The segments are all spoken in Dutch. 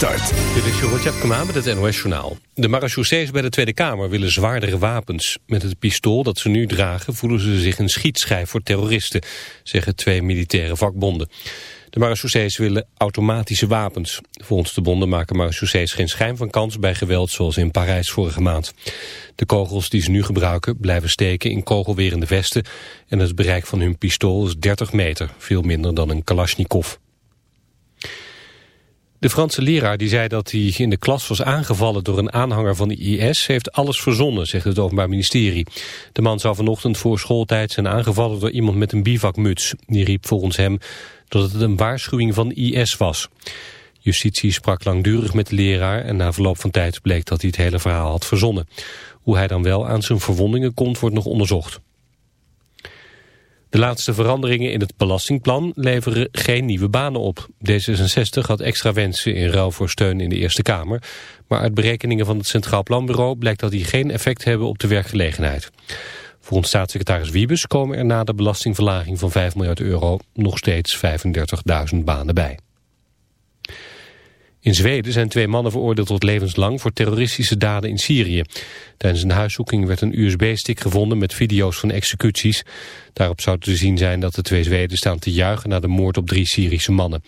Start. Dit is Jeroen Tjepkema met het NOS Journaal. De marechaussees bij de Tweede Kamer willen zwaardere wapens. Met het pistool dat ze nu dragen voelen ze zich een schietschijf voor terroristen, zeggen twee militaire vakbonden. De marechaussees willen automatische wapens. Volgens de bonden maken marechaussees geen schijn van kans bij geweld zoals in Parijs vorige maand. De kogels die ze nu gebruiken blijven steken in kogelwerende vesten en het bereik van hun pistool is 30 meter, veel minder dan een Kalashnikov. De Franse leraar die zei dat hij in de klas was aangevallen door een aanhanger van de IS... heeft alles verzonnen, zegt het Openbaar Ministerie. De man zou vanochtend voor schooltijd zijn aangevallen door iemand met een bivakmuts. Die riep volgens hem dat het een waarschuwing van IS was. Justitie sprak langdurig met de leraar en na verloop van tijd bleek dat hij het hele verhaal had verzonnen. Hoe hij dan wel aan zijn verwondingen komt wordt nog onderzocht. De laatste veranderingen in het belastingplan leveren geen nieuwe banen op. D66 had extra wensen in ruil voor steun in de Eerste Kamer. Maar uit berekeningen van het Centraal Planbureau blijkt dat die geen effect hebben op de werkgelegenheid. Volgens staatssecretaris Wiebes komen er na de belastingverlaging van 5 miljard euro nog steeds 35.000 banen bij. In Zweden zijn twee mannen veroordeeld tot levenslang voor terroristische daden in Syrië. Tijdens een huiszoeking werd een USB-stick gevonden met video's van executies. Daarop zou te zien zijn dat de twee Zweden staan te juichen na de moord op drie Syrische mannen.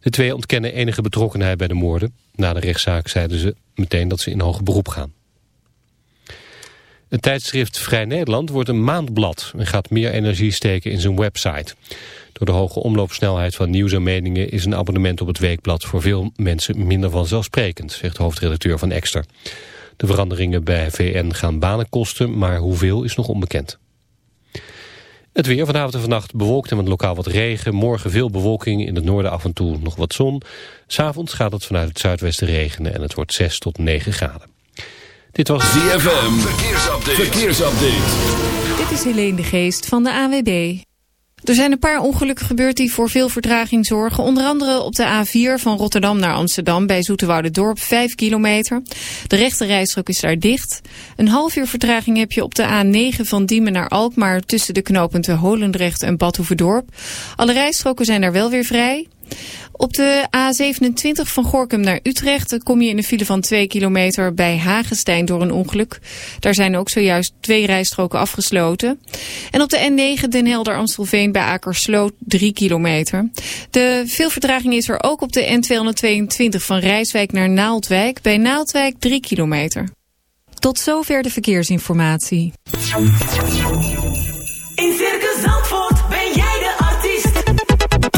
De twee ontkennen enige betrokkenheid bij de moorden. Na de rechtszaak zeiden ze meteen dat ze in hoger beroep gaan. Het tijdschrift Vrij Nederland wordt een maandblad en gaat meer energie steken in zijn website. Door de hoge omloopsnelheid van nieuws en meningen is een abonnement op het weekblad voor veel mensen minder vanzelfsprekend, zegt de hoofdredacteur van Exter. De veranderingen bij VN gaan banen kosten, maar hoeveel is nog onbekend. Het weer vanavond en vannacht bewolkt en met lokaal wat regen. Morgen veel bewolking, in het noorden af en toe nog wat zon. S'avonds gaat het vanuit het zuidwesten regenen en het wordt 6 tot 9 graden. Dit was ZFM, verkeersupdate. verkeersupdate. Dit is Helene de Geest van de AWB. Er zijn een paar ongelukken gebeurd die voor veel vertraging zorgen. Onder andere op de A4 van Rotterdam naar Amsterdam bij Dorp 5 kilometer. De rechte rijstrook is daar dicht. Een half uur vertraging heb je op de A9 van Diemen naar Alkmaar tussen de knooppunten Holendrecht en Badhoevedorp. Alle rijstroken zijn daar wel weer vrij. Op de A27 van Gorkum naar Utrecht kom je in een file van 2 kilometer bij Hagestein door een ongeluk. Daar zijn ook zojuist twee rijstroken afgesloten. En op de N9 Den Helder Amstelveen bij Akersloot 3 kilometer. De veel vertraging is er ook op de N222 van Rijswijk naar Naaldwijk bij Naaldwijk 3 kilometer. Tot zover de verkeersinformatie. In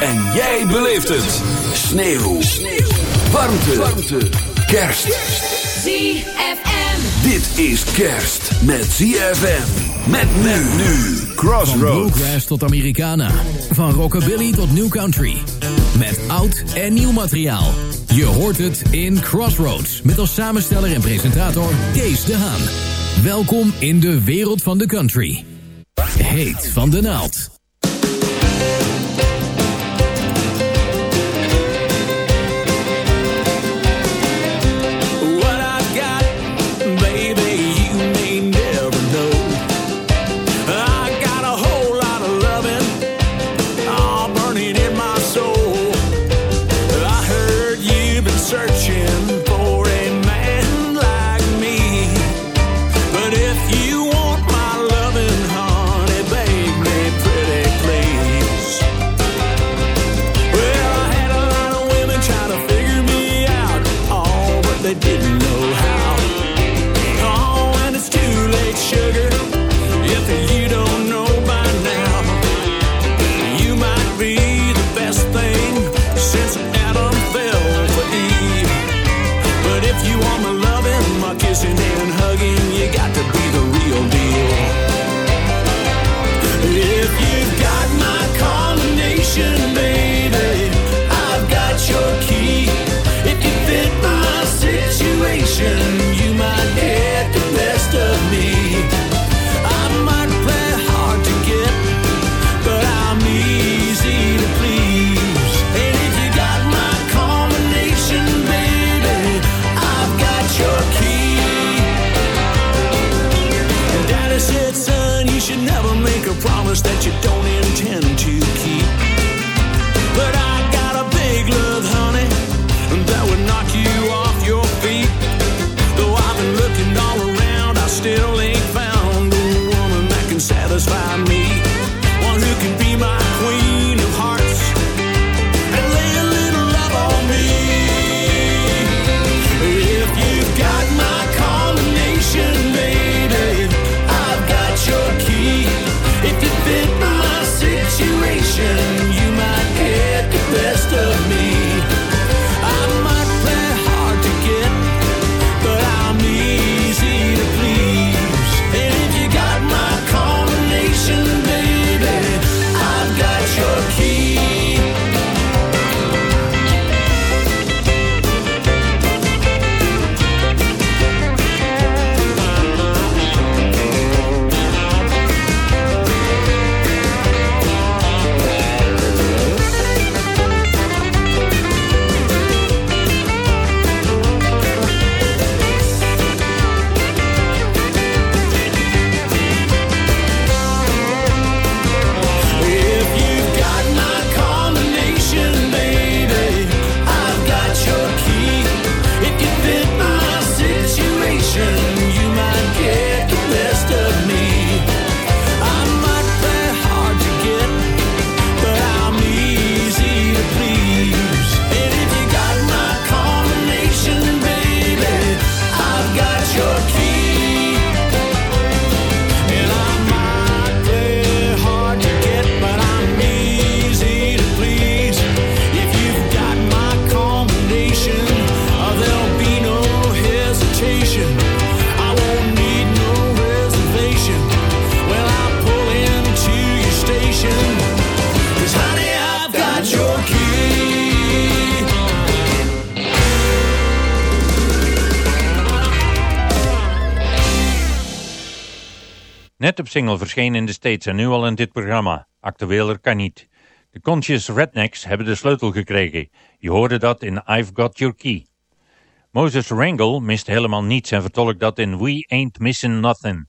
En jij beleeft het. Sneeuw. Warmte. Warmte. Kerst. ZFM. Dit is kerst met ZFM. Met men nu. Van Crossroads. bluegrass tot Americana. Van rockabilly tot new country. Met oud en nieuw materiaal. Je hoort het in Crossroads. Met als samensteller en presentator Kees de Haan. Welkom in de wereld van de country. Heet van de naald. single verscheen in de States en nu al in dit programma. Actueler kan niet. De Conscious Rednecks hebben de sleutel gekregen. Je hoorde dat in I've Got Your Key. Moses Wrangle mist helemaal niets en vertolkt dat in We Ain't Missing Nothing.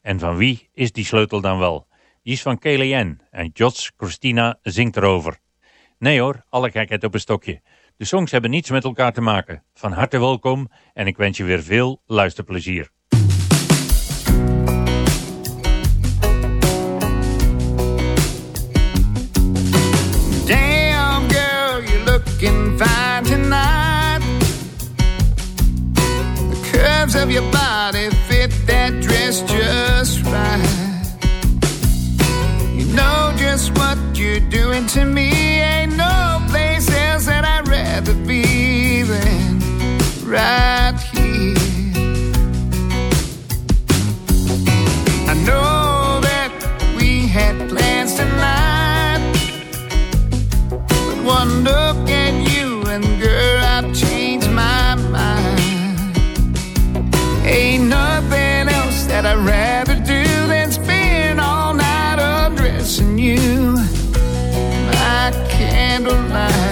En van wie is die sleutel dan wel? Die is van KLN en Jots Christina zingt erover. Nee hoor, alle gekheid op een stokje. De songs hebben niets met elkaar te maken. Van harte welkom en ik wens je weer veel luisterplezier. looking fine tonight. The curves of your body fit that dress just right. You know just what you're doing to me. Ain't no place else that I'd rather be than right here. I know that we had plans tonight one look and girl, I've changed my mind. Ain't nothing else that I'd rather do than spend all night undressing you. My candlelight.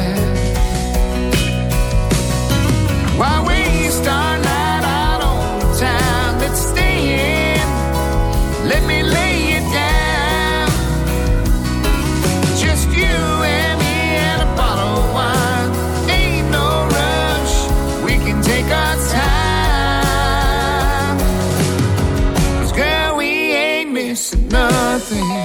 nothing.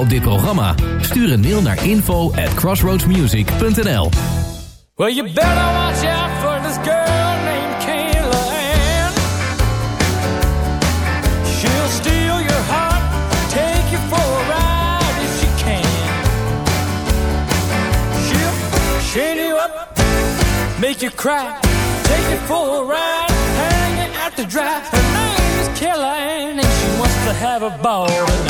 Op dit programma? Stuur een mail naar info at crossroadsmusic.nl Well, you better watch out for this girl named Kayla Ann. She'll steal your heart, take you for a ride if she can. She'll chain you up, make you cry, take you for a ride, hang you out to dry. Her name is Kayla Ann, and she wants to have a ball.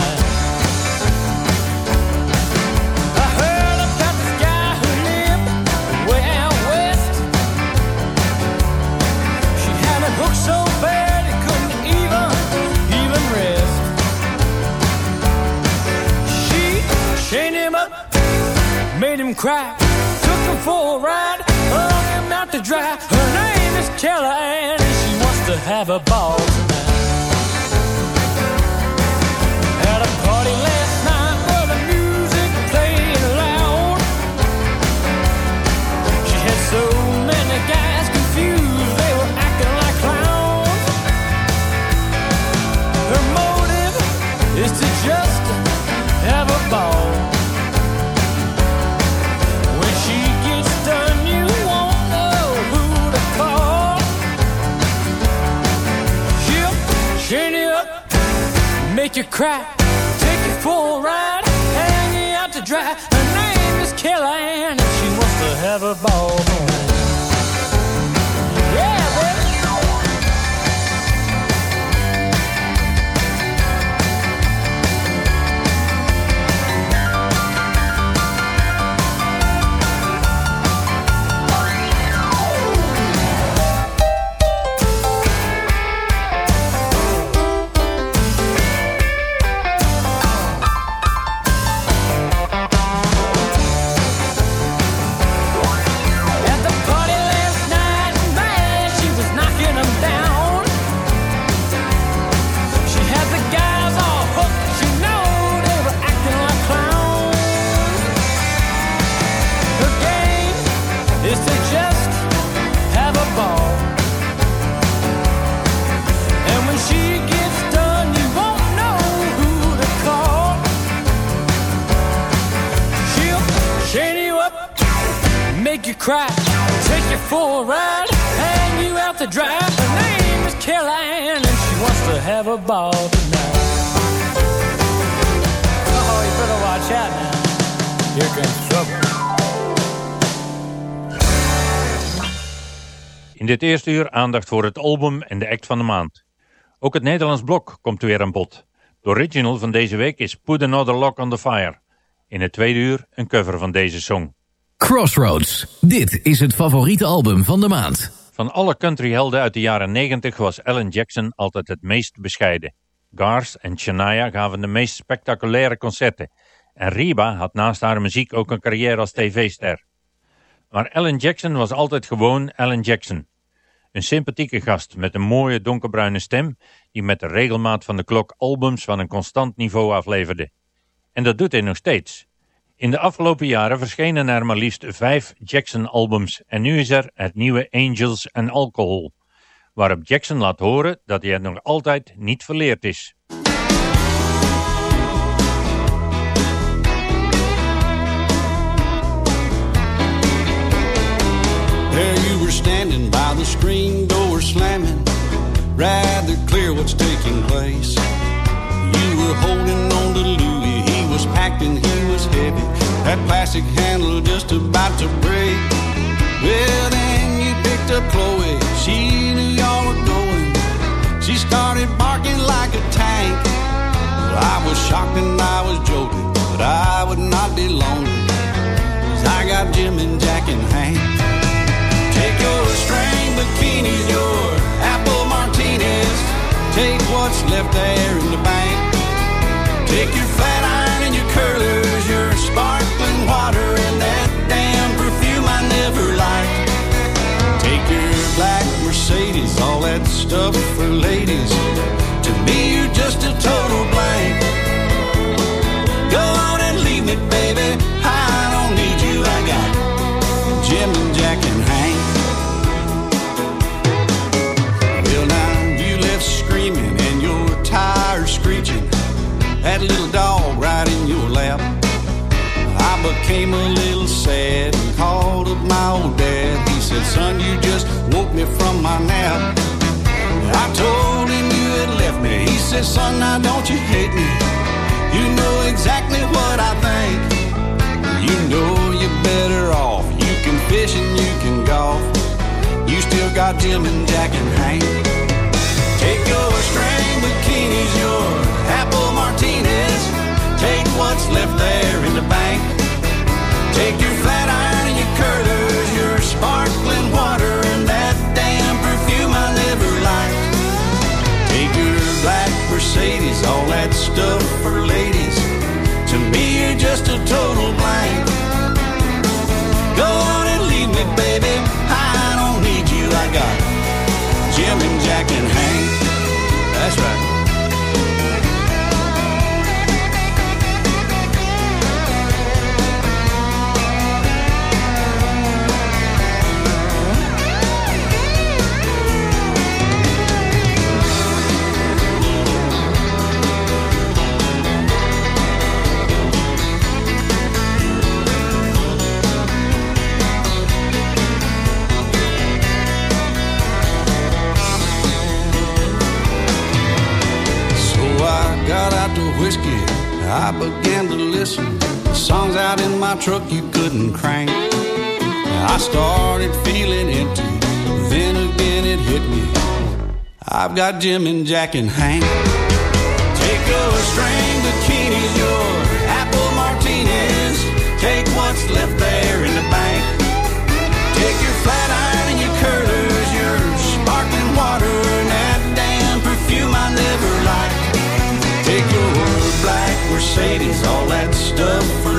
Chained him up, made him cry, took him for a ride, hung him out to dry. Her name is Kelly Ann, and she wants to have a ball make you cry, take you for a ride, hang you out to dry. Her name is Kelly and she wants to have a ball. Dit eerste uur aandacht voor het album en de act van de maand. Ook het Nederlands blok komt weer aan bod. De original van deze week is Put Another Lock on the Fire. In het tweede uur een cover van deze song. Crossroads. Dit is het favoriete album van de maand. Van alle countryhelden uit de jaren 90 was Alan Jackson altijd het meest bescheiden. Garth en Shania gaven de meest spectaculaire concerten. En Reba had naast haar muziek ook een carrière als tv-ster. Maar Alan Jackson was altijd gewoon Alan Jackson. Een sympathieke gast met een mooie donkerbruine stem die met de regelmaat van de klok albums van een constant niveau afleverde. En dat doet hij nog steeds. In de afgelopen jaren verschenen er maar liefst vijf Jackson-albums en nu is er het nieuwe Angels and Alcohol, waarop Jackson laat horen dat hij het nog altijd niet verleerd is. There you were standing by the screen door slamming, rather clear what's taking place. You were holding on to Louis, he was packed and he was heavy. That plastic handle just about to break. Well, then you picked up Chloe, she knew y'all were going. She started barking like a tank. Well, I was shocked and I was joking, but I would not be lonely. 'cause I got Jim and Jack in hand. String bikinis, your apple martinis. Take what's left there in the bank. Take your flat iron and your curlers, your sparkling water, and that damn perfume I never liked. Take your black Mercedes, all that stuff for ladies. To me, you're just a total blank. Became a little sad and called up my old dad. He said, Son, you just woke me from my nap. I told him you had left me. He said, Son, now don't you hate me. You know exactly what I think. You know you're better off. You can fish and you can golf. You still got Jim and Jack and Hank. I began to listen. The songs out in my truck you couldn't crank. I started feeling empty, then again it hit me. I've got Jim and Jack and Hank. Take your string bikinis, your apple martinis. Take what's left All that stuff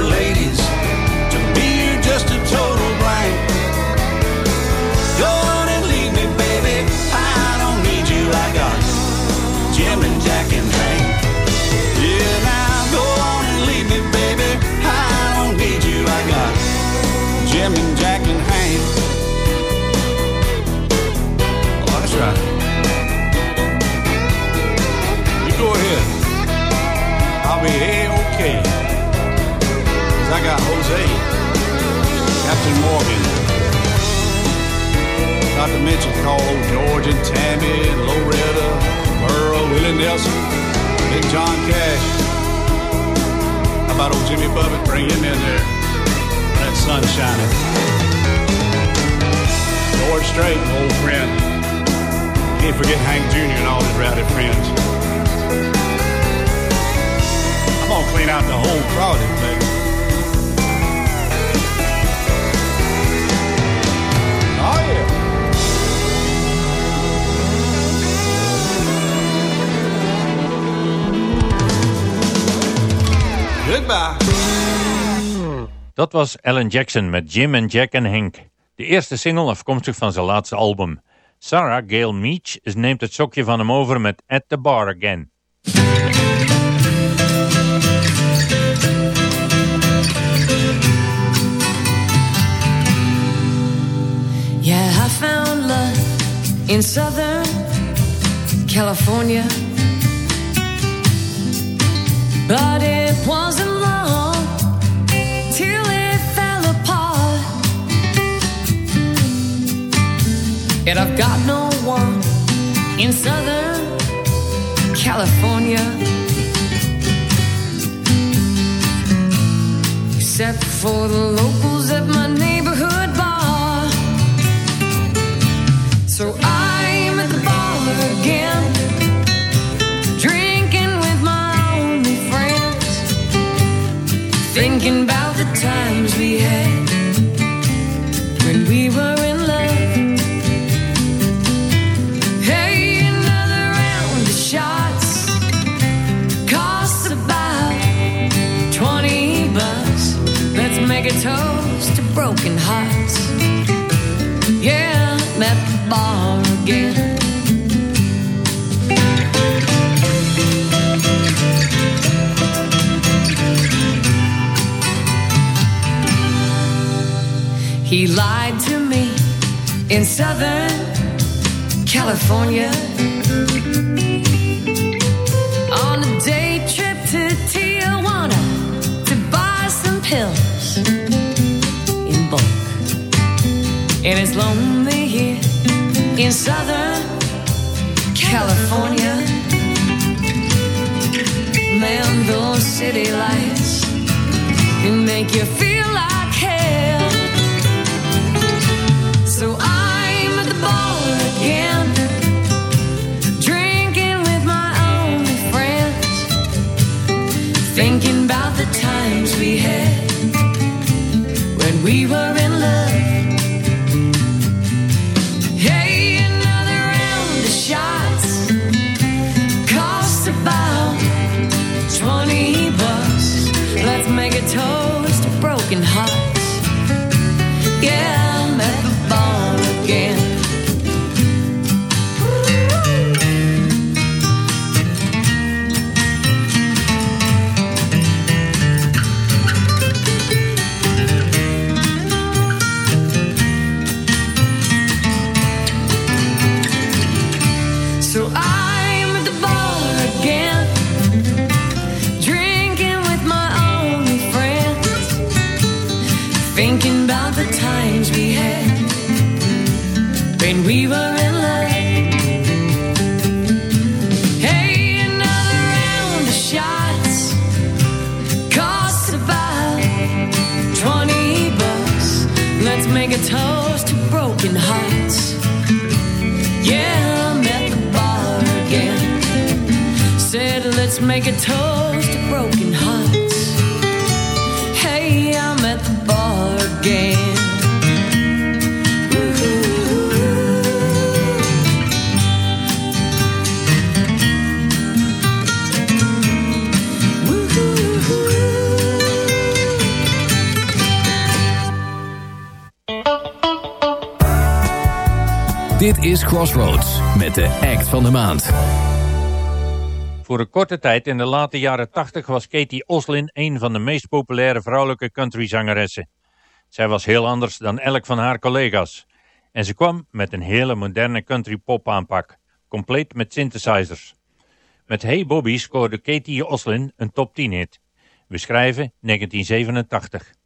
Dat was Alan Jackson met Jim en Jack en Hank. De eerste single afkomstig van zijn laatste album. Sarah Gail Meach neemt het sokje van hem over met At the Bar Again. Yeah, I found love in Southern California. But Yet I've got no one in Southern California. Except for the locals at my neighborhood bar. So I'm He lied to me in Southern California on a day trip to Tijuana to buy some pills in bulk. And it's lonely here in Southern California. Man, those city lights can make you feel we were van de maand. Voor een korte tijd in de late jaren 80 was Katie Oslin een van de meest populaire vrouwelijke countryzangeressen. Zij was heel anders dan elk van haar collega's. En ze kwam met een hele moderne country pop aanpak, compleet met synthesizers. Met Hey Bobby scoorde Katie Oslin een top 10 hit. We schrijven 1987.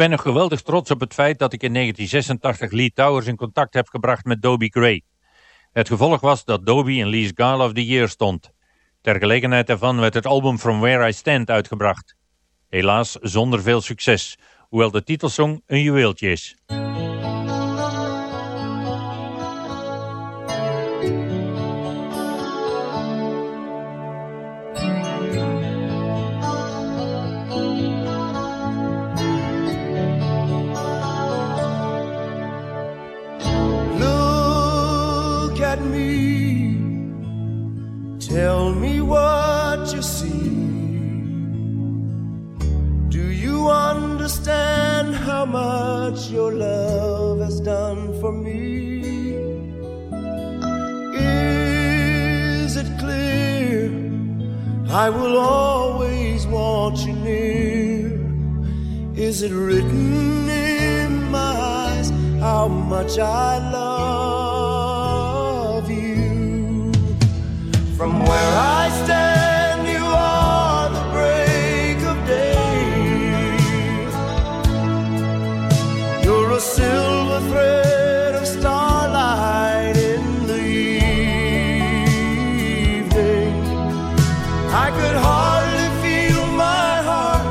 Ben nog geweldig trots op het feit dat ik in 1986 Lee Towers in contact heb gebracht met Dobie Gray. Het gevolg was dat Dobie in Lee's Gala of the Year stond. Ter gelegenheid daarvan werd het album From Where I Stand uitgebracht. Helaas zonder veel succes, hoewel de titelsong een juweeltje is. Tell me what you see. Do you understand how much your love has done for me? Is it clear? I will always want you near. Is it written in my eyes how much I love From where I stand, you are the break of day. You're a silver thread of starlight in the evening. I could hardly feel my heart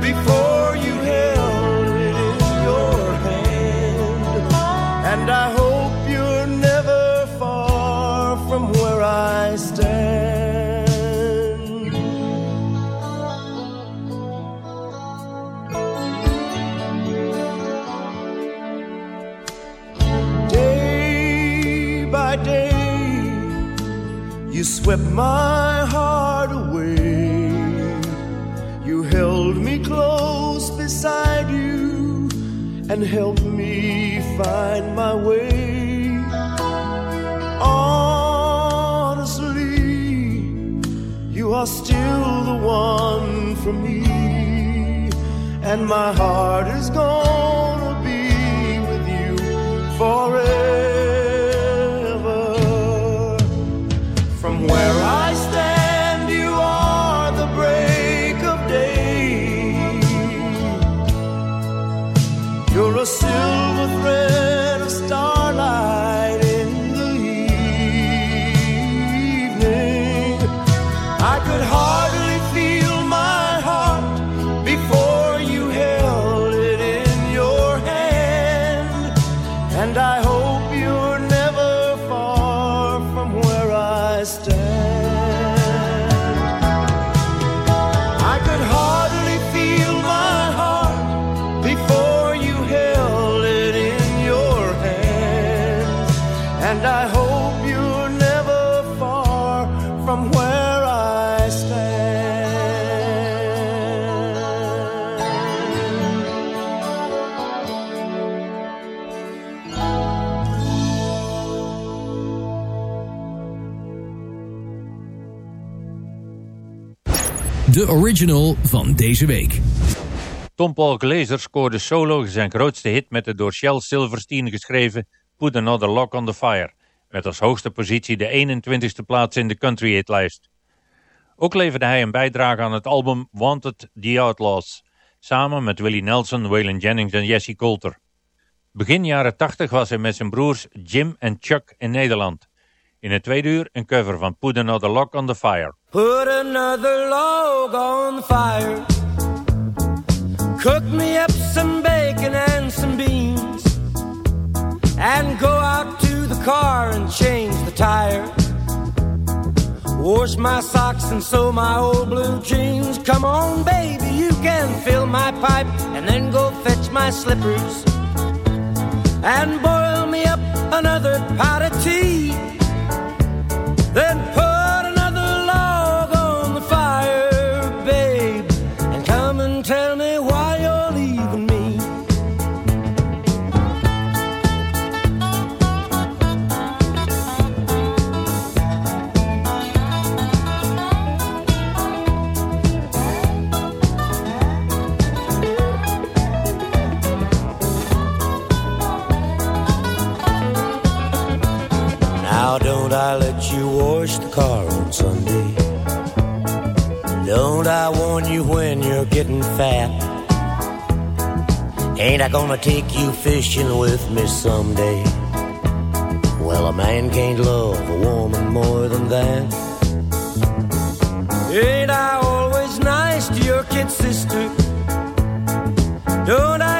before you held it in your hand. And I and my heart is gonna De original van deze week. Tom Paul Glazer scoorde solo zijn grootste hit met de door Shel Silverstein geschreven Put Another Lock on the Fire, met als hoogste positie de 21ste plaats in de country hitlijst. Ook leverde hij een bijdrage aan het album Wanted The Outlaws, samen met Willie Nelson, Waylon Jennings en Jesse Coulter. Begin jaren 80 was hij met zijn broers Jim en Chuck in Nederland. In het tweede uur een cover van Put Another Lock on the Fire. Put another log on the fire. Cook me up some bacon and some beans. And go out to the car and change the tire. Wash my socks and sew my old blue jeans. Come on, baby, you can fill my pipe. And then go fetch my slippers. And boil me up another pot of tea. Then put Now don't I let you wash the car on Sunday? Don't I warn you when you're getting fat? Ain't I gonna take you fishing with me someday? Well, a man can't love a woman more than that. Ain't I always nice to your kid sister? Don't I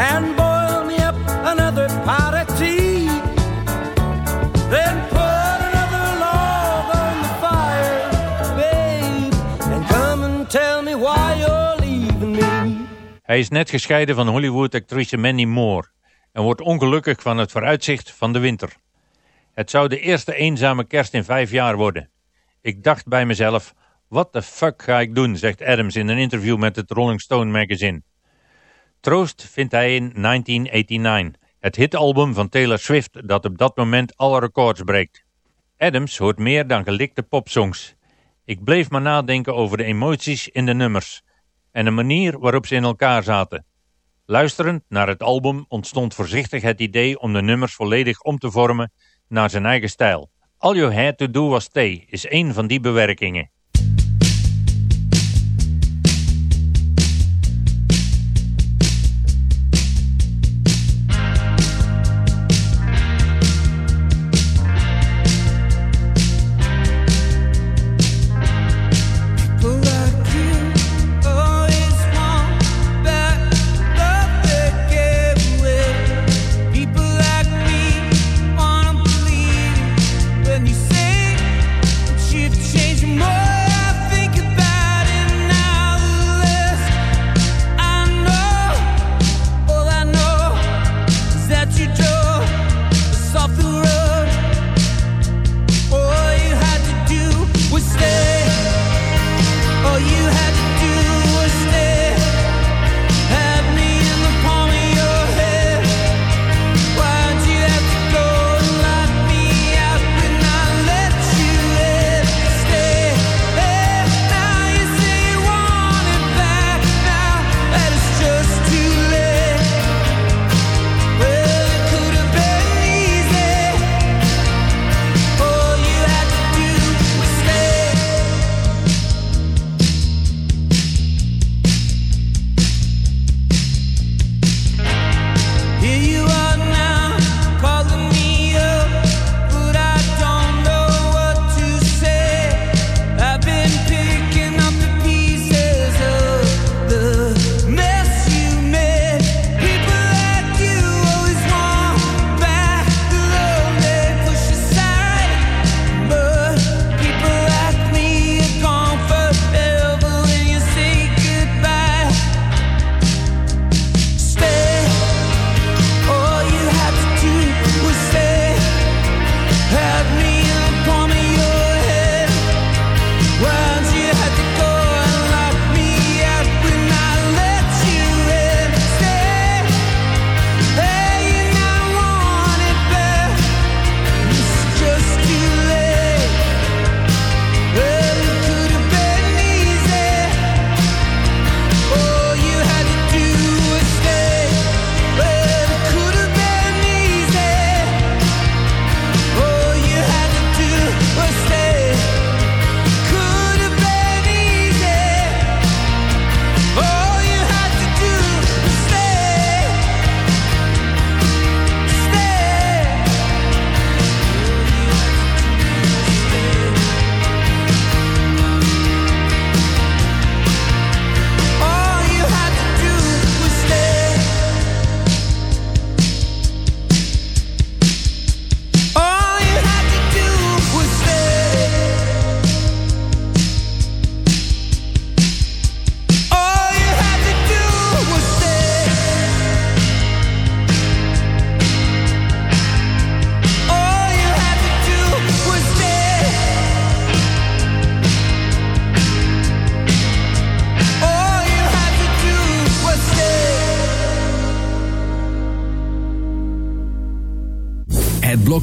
And boil me up another pot of tea. Then put another log on the fire, babe. And come and tell me why you're leaving me. Hij is net gescheiden van Hollywood-actrice Mandy Moore en wordt ongelukkig van het vooruitzicht van de winter. Het zou de eerste eenzame kerst in vijf jaar worden. Ik dacht bij mezelf, what the fuck ga ik doen, zegt Adams in een interview met het Rolling Stone magazine. Troost vindt hij in 1989, het hitalbum van Taylor Swift dat op dat moment alle records breekt. Adams hoort meer dan gelikte popsongs. Ik bleef maar nadenken over de emoties in de nummers en de manier waarop ze in elkaar zaten. Luisterend naar het album ontstond voorzichtig het idee om de nummers volledig om te vormen naar zijn eigen stijl. All You Had To Do Was Stay is een van die bewerkingen.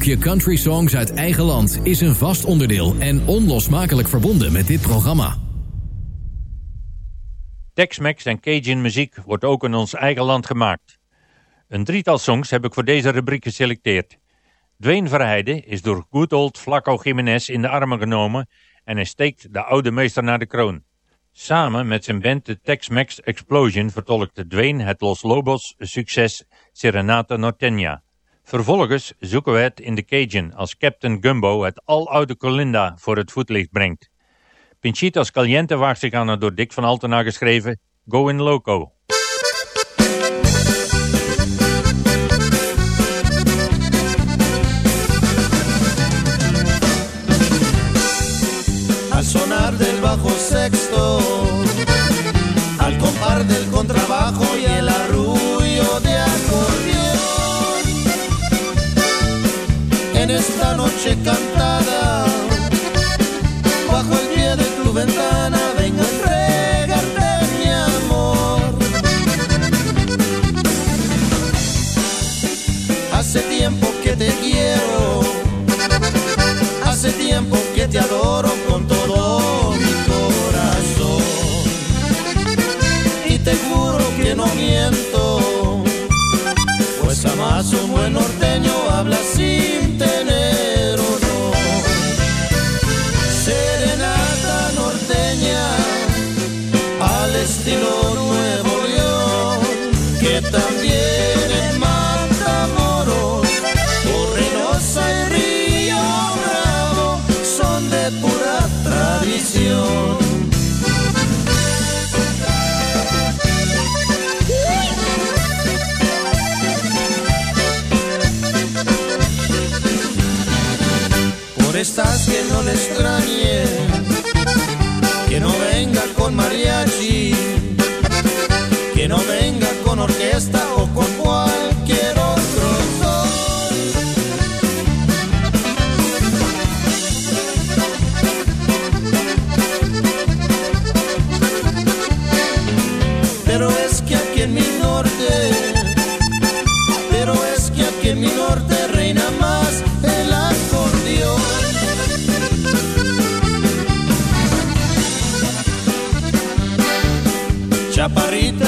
Blokje country songs uit eigen land is een vast onderdeel en onlosmakelijk verbonden met dit programma. Tex-Mex en Cajun muziek wordt ook in ons eigen land gemaakt. Een drietal songs heb ik voor deze rubriek geselecteerd. Dwayne Verheide is door good old Flaco Jiménez in de armen genomen en hij steekt de oude meester naar de kroon. Samen met zijn band de Tex-Mex Explosion vertolkte Dwayne het Los Lobos succes Serenata Norteña. Vervolgens zoeken we het in de Cajun als Captain Gumbo het aloude Colinda voor het voetlicht brengt. Pinchitas Caliente waagt zich aan het door Dick van Altena geschreven Go in Loco. al sonar del bajo sexto, al compar del contrabajo chicken extrañe, que no venga con mariachi, que no venga con orquesta o con Chaparrita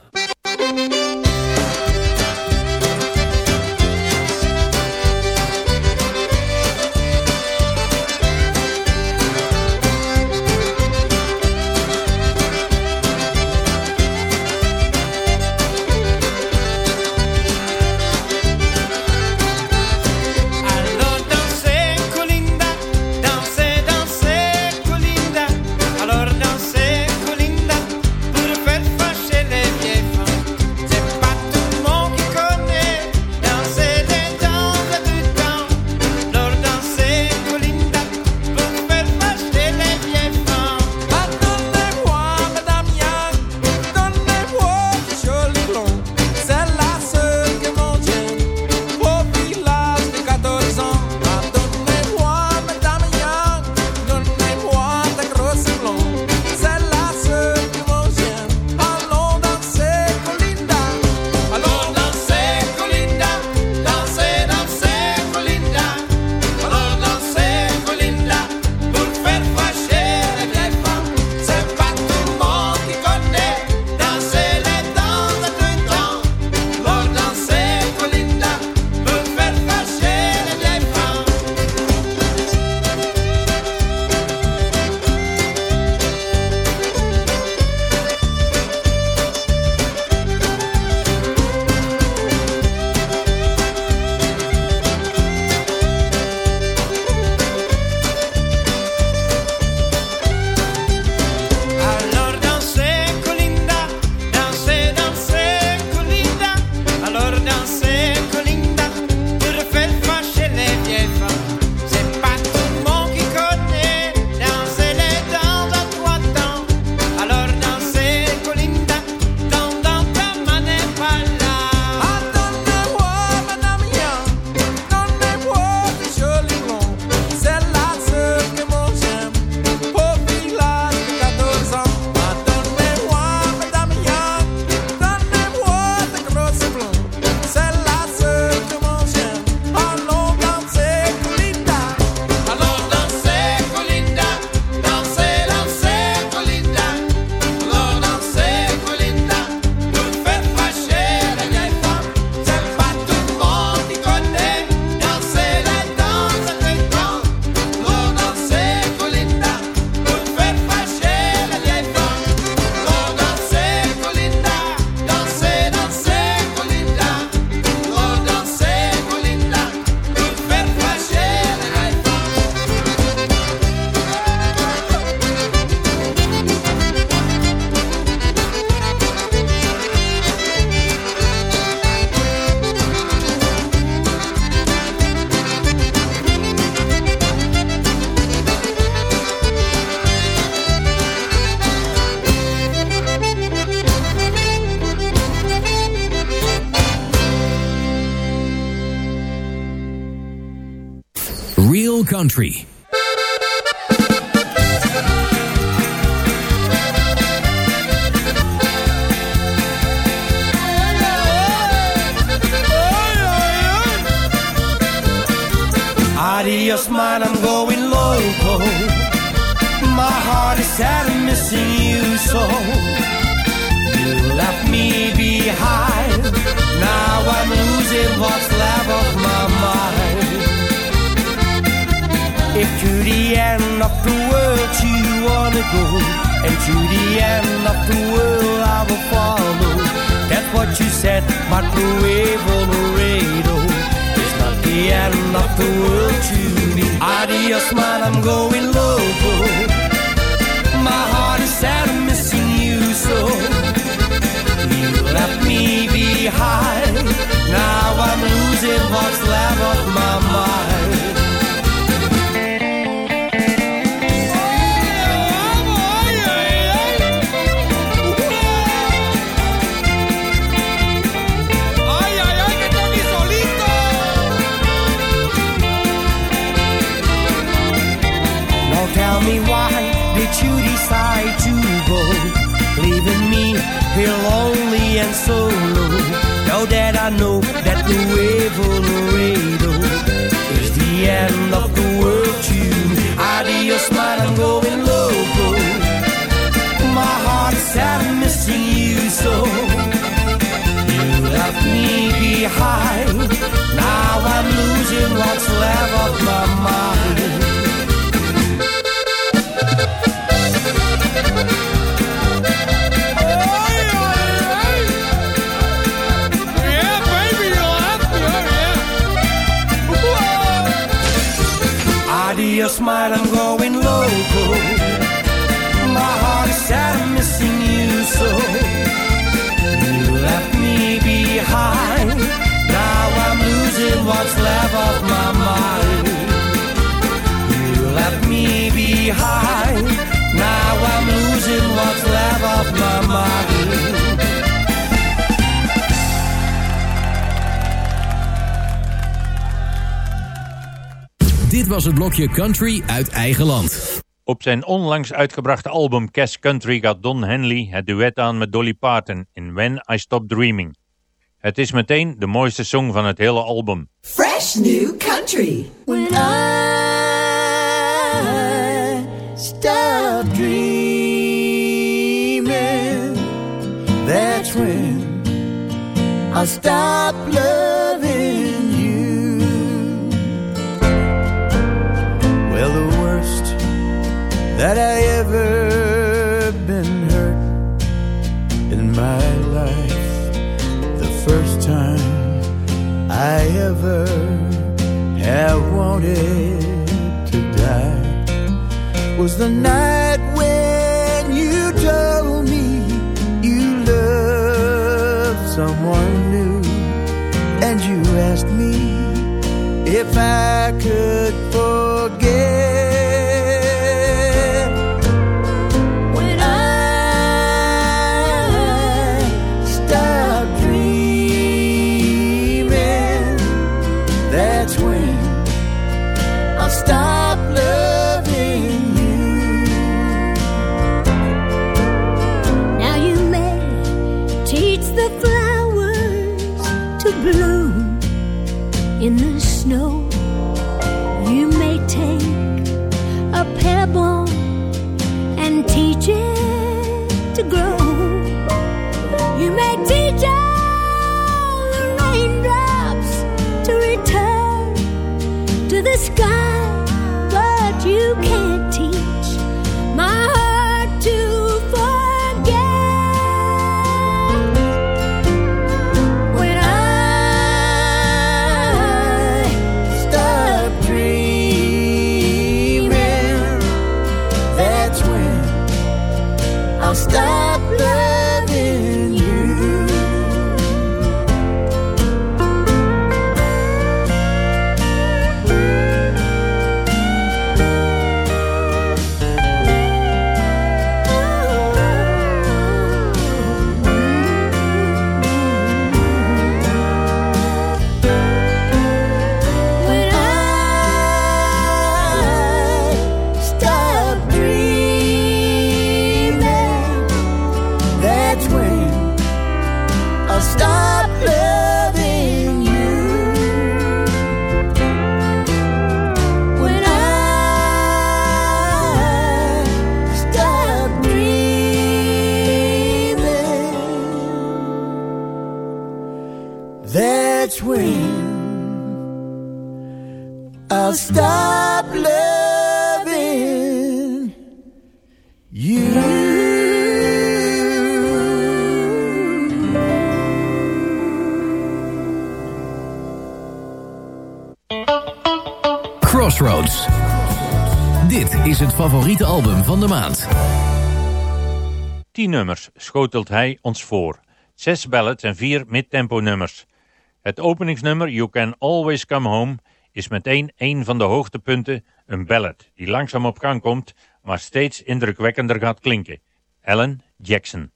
Country. Adios, I'm wanna go, and to the end of the world I will follow. That's what you said, microwave radio. It's not the end of the world to me. Adios, man, I'm going loco. My heart is sad, I'm missing you so. You left me behind. Now I'm losing what's left of my mind. Me why did you decide to go, leaving me here lonely and solo? Now that I know that the the radio is the end of was het blokje Country uit eigen land. Op zijn onlangs uitgebrachte album Cash Country gaat Don Henley het duet aan met Dolly Parton in When I Stop Dreaming. Het is meteen de mooiste song van het hele album. Fresh new country. When I stop dreaming, that's when I stop loving that I ever been hurt in my life, the first time I ever have wanted to die was the night when you told me you loved someone new and you asked me if I could forget. Favoriete album van de maand. Tien nummers schotelt hij ons voor. Zes ballads en vier midtempo nummers. Het openingsnummer You Can Always Come Home is meteen een van de hoogtepunten, een ballad die langzaam op gang komt, maar steeds indrukwekkender gaat klinken. Alan Jackson.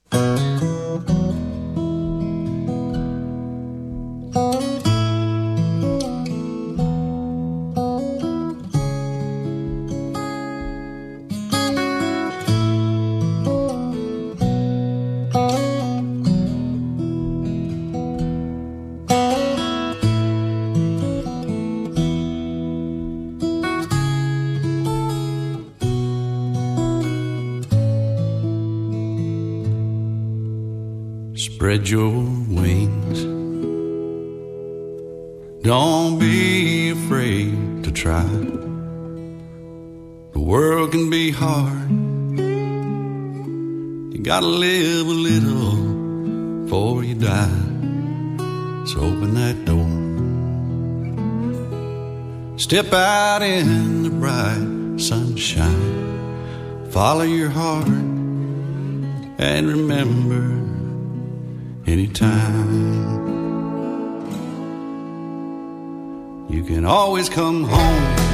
Gotta live a little before you die. So open that door. Step out in the bright sunshine. Follow your heart and remember anytime. You can always come home.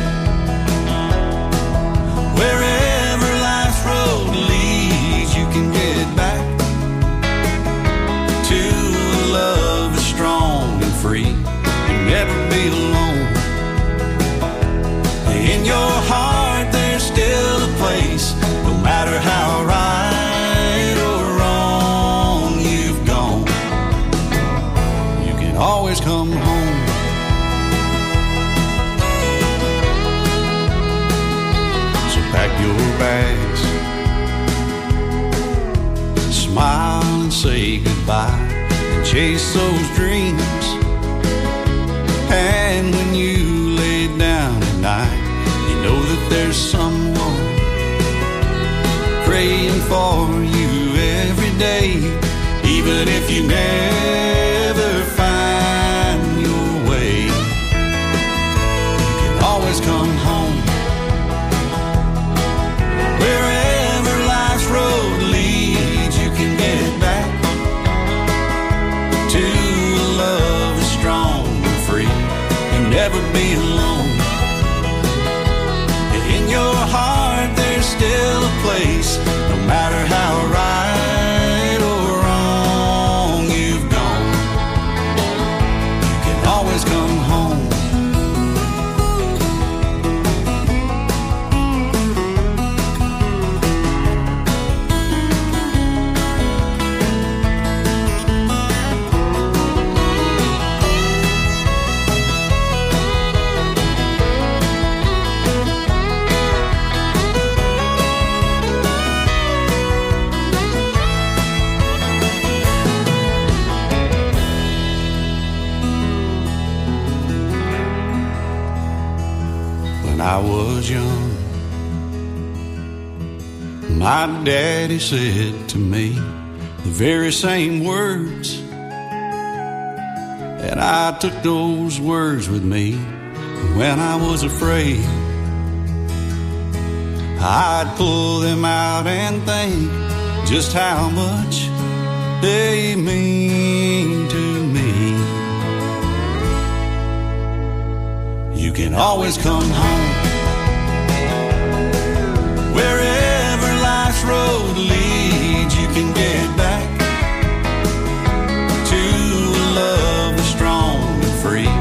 Chase those dreams. And when you lay down at night, you know that there's someone praying for you every day, even if you never was young, my daddy said to me the very same words. And I took those words with me when I was afraid. I'd pull them out and think just how much they mean to me. You can always come home. Wherever life's road leads, you can get back to a love that's strong and free.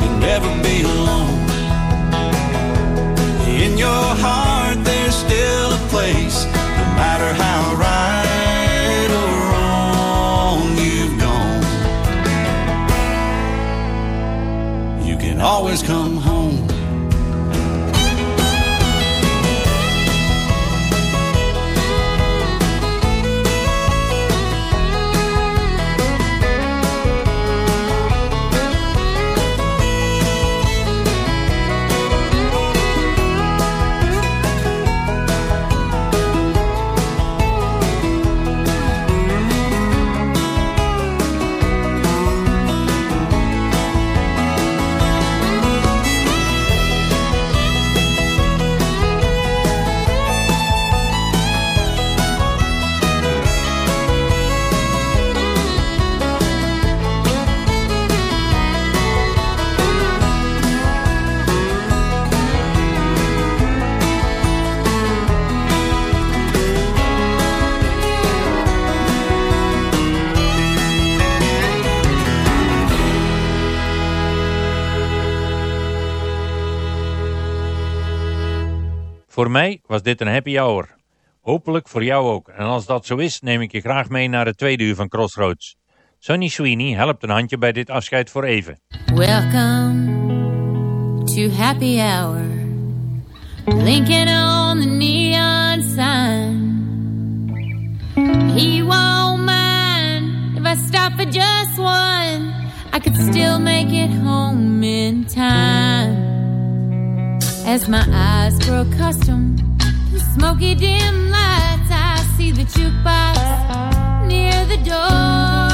You'll never be alone. In your heart, there's still a place, no matter how right or wrong you've gone. You can always come Voor mij was dit een happy hour. Hopelijk voor jou ook. En als dat zo is, neem ik je graag mee naar het tweede uur van Crossroads. Sonny Sweeney helpt een handje bij dit afscheid voor even. Welcome to happy hour. On the neon sign. He won't if I stop for just one. I could still make it home in time. As my eyes grow accustomed to smoky dim lights, I see the jukebox near the door.